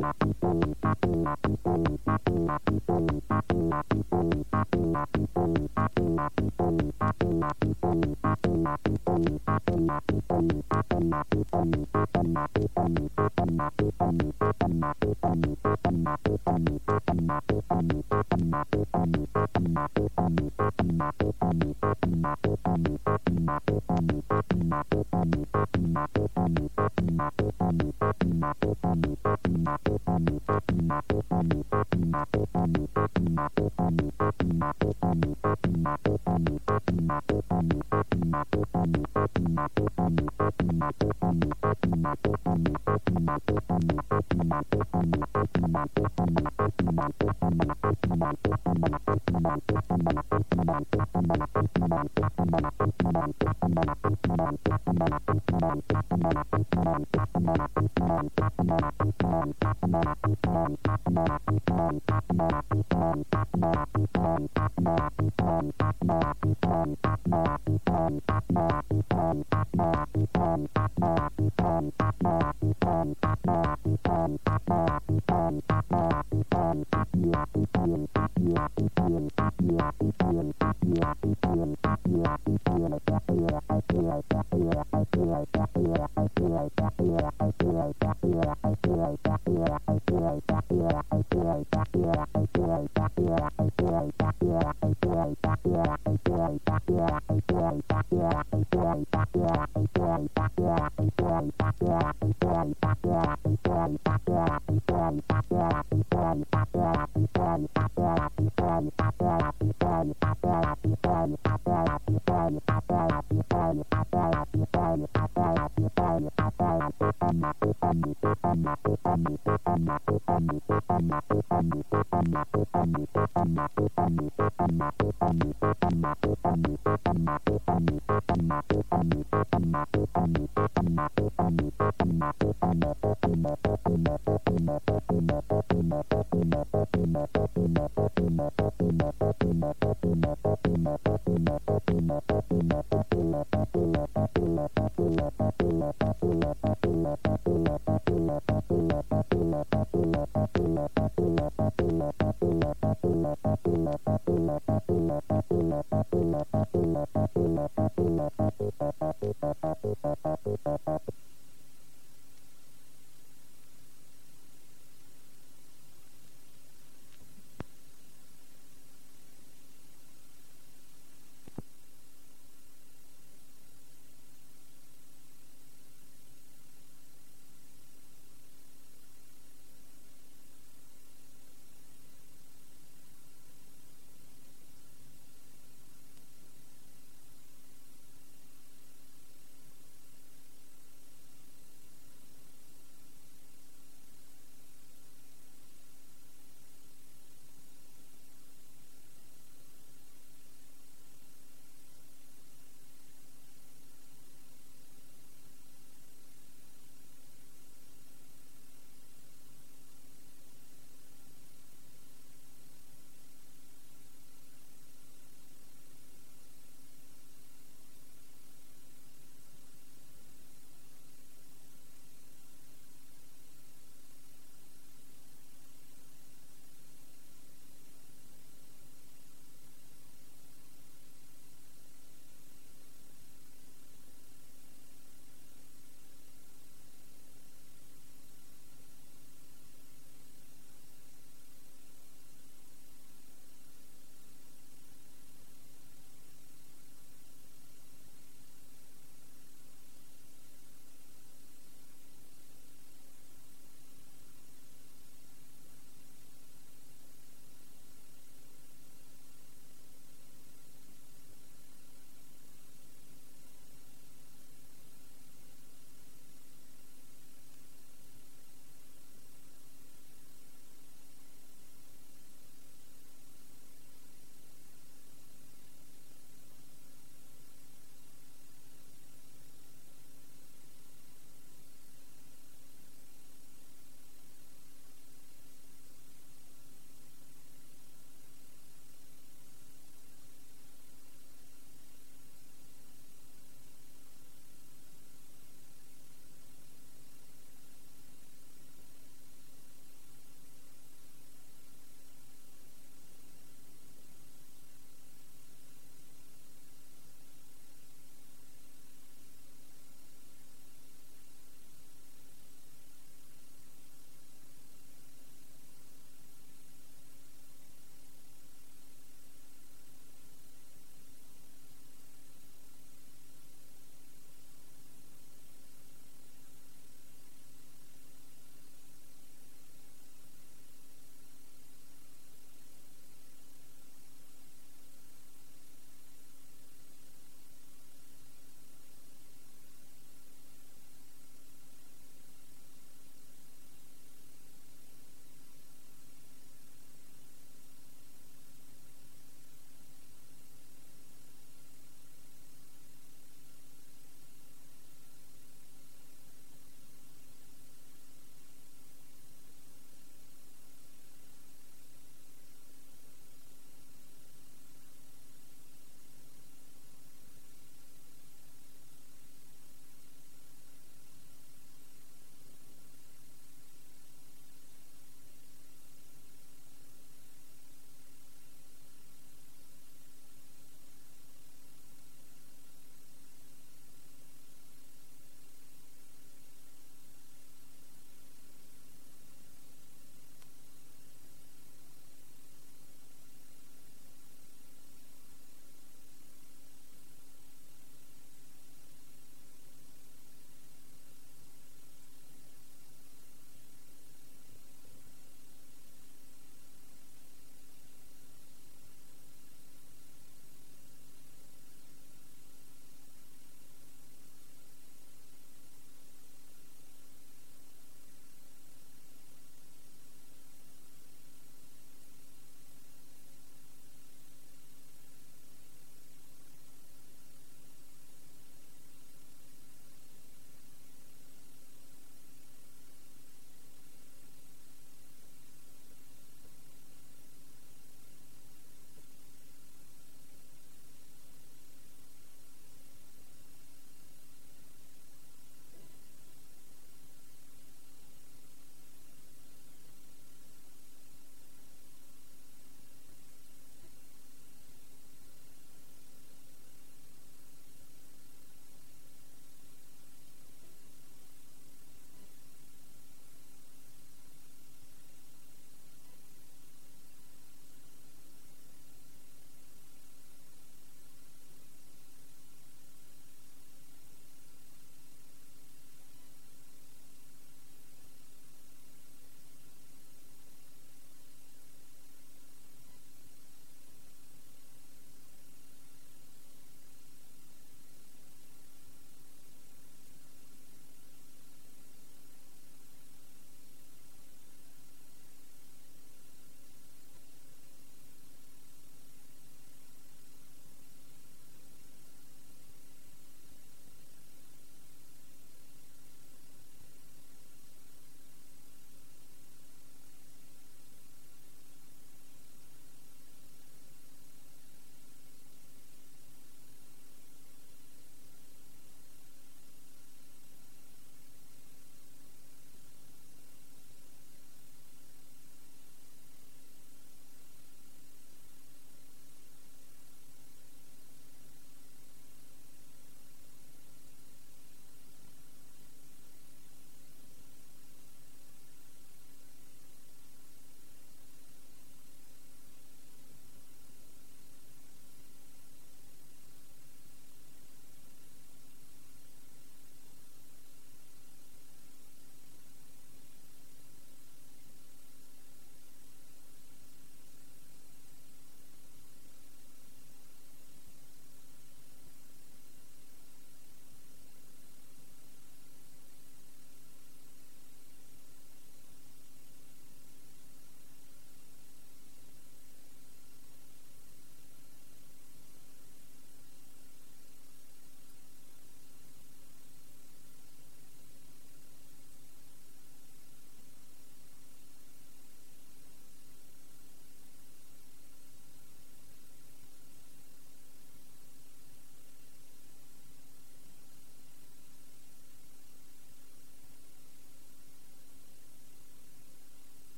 Thank you. El suyo y tacera, el suyo y tacera, el suyo y tacera, el suyo y tacera, el suyo y tacera, el suyo y tacera,